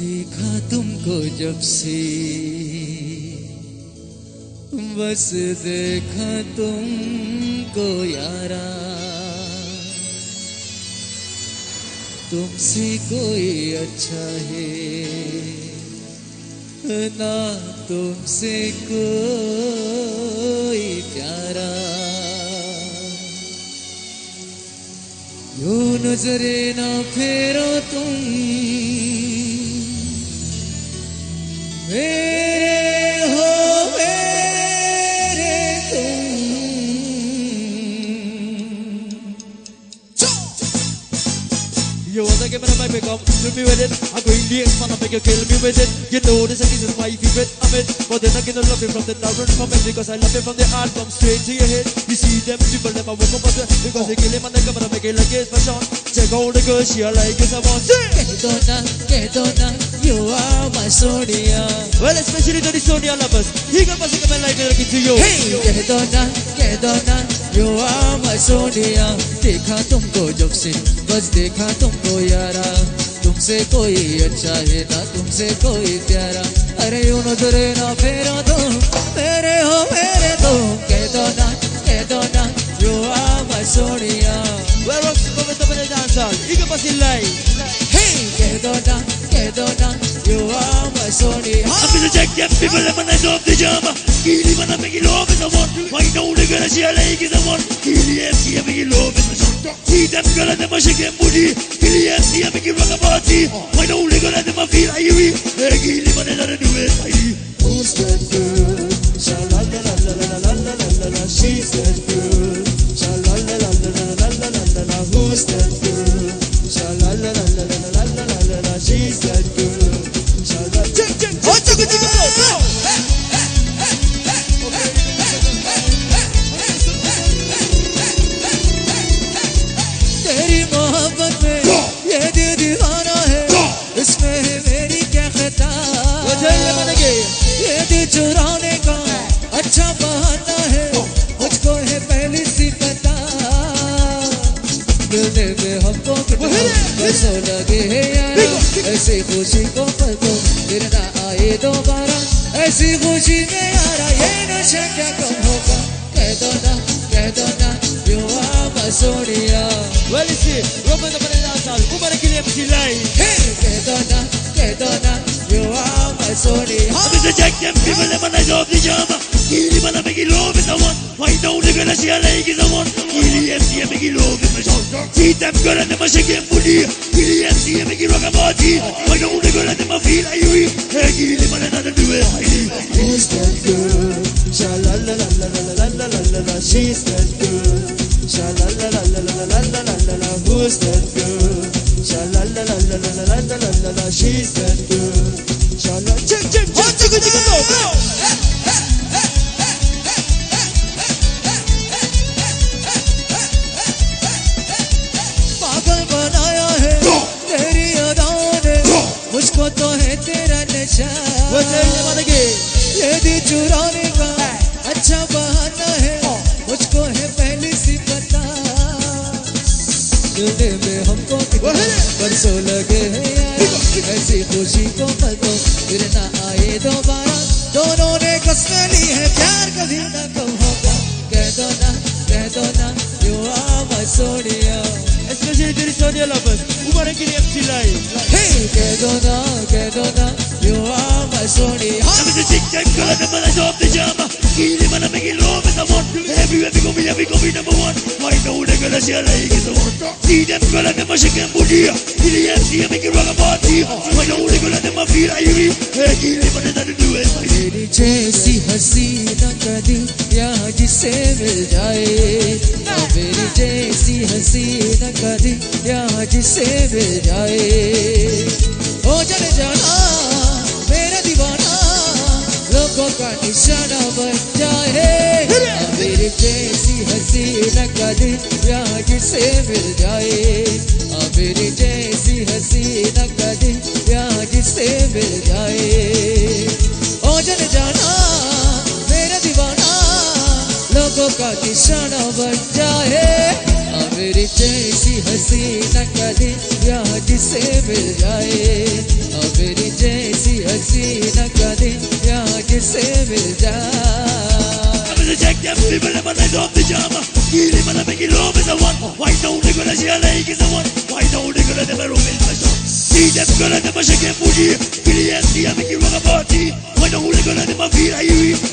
देखा तुमको जब से बस देखा तुमको यारा। तुमसे कोई अच्छा है। ना तुमसे कोई प्यारा। यूँ नजरे ना फेरो तुम। मेरे You wanna give it a vibe, come to me with it? I'm going the fun, I make you kill me with it? You know this is my favorite, I'm it. But then I cannot love you from the tavern from it Because I love you from the heart, from straight to your head. You see them people never woke up on Because they kill him and they come and make it like it's fashion Check all the girl, she like it's a one Kedona, Dona, you are my Sonia. Well, especially to the Sonia lovers. He can pass it like it to you. Hey, Kedona, Kedona देखा तुमको जब से बस देखा तुमको यारा। तुमसे कोई अच्छा है ना तुमसे कोई प्यारा। अरे यू नजरे ना फेरा तो मेरे हो मेरे तो कह दो ना कह दो ना युवा मसोडिया कह दो ना कह दो ना युवा मसोडिया I'm gonna take them people that when they love the jam Healing when I make it love is a one she a like is the one. Kill yes, he a big love is the shot. See them girl and them a shake and booty. Kill yes, he a big rock a party. Why don't they go let them a feel irie? Hey, kill him and they don't do it. ऐसा लगे है यारा ऐसी खुशी को पतो फिर ना आए दोबारा ऐसी खुशी में यारा ये नशा क्या कम होगा कह दो ना कह दो ना युवा बसोड़िया वाली से रोमन अपने साल उम्र के लिए सिलाई कह दो ना कह दो ना युवा बसोड़िया हम इसे चेक कैंप पीपल ने मना जॉब दी जामा किली मना मेरी लोग इस अवन वाई डाउन लेकर नशिया लेगी जमा Titem gora ne mashike mbuli Gili MC ya mekiro kamati Wano une gora mafila yui Hey gili lima na nana She's that girl Sha la la la la la la la la la She's that नशा ये चुराने का अच्छा बहाना है मुझको है पहली सी पता। मिलने में हमको कितना लगे हैं ऐसी खुशी को को फिर ना आए दोबारा। दोनों ने कसमें ली है प्यार कभी ना कम होगा। कह दो ना कह दो ना you are my Sonia Especially to the Sonia lovers. Who better kill MC कह दो ना। I never let off the jam Kill him and I make it love with the one Everywhere we go, me every go, me number one Why now the girl is here like it's the one See them girl and them a shake and booty In the MC I make it rock a party Why now the girl and them a feel like you Hey, kill him and then I do it तेरी जैसी हसी न कभी यहाँ जिसे मिल जाए मेरी जैसी हसी न कभी यहाँ जिसे मिल जाए हो चले जाना जैसी हसी नकली प्यार से मिल जाए। अबेरी जैसी हसी नकली प्यार से मिल जाए। ओ जन जाना, मेरा दीवाना, लोगों का निशाना बन जाए। अबेरी जैसी हसी नकली प्यार से मिल जाए। अबेरी जैसी हसी नकली प्यार से मिल जाए। Them people never let off the jam. Kill him and make it love is the one. Why don't they gonna a lake is the one? Why don't they gonna never room in my shop See them gonna never shake a booty Kill the SD and make it rock a party. Why don't they gonna never feel like you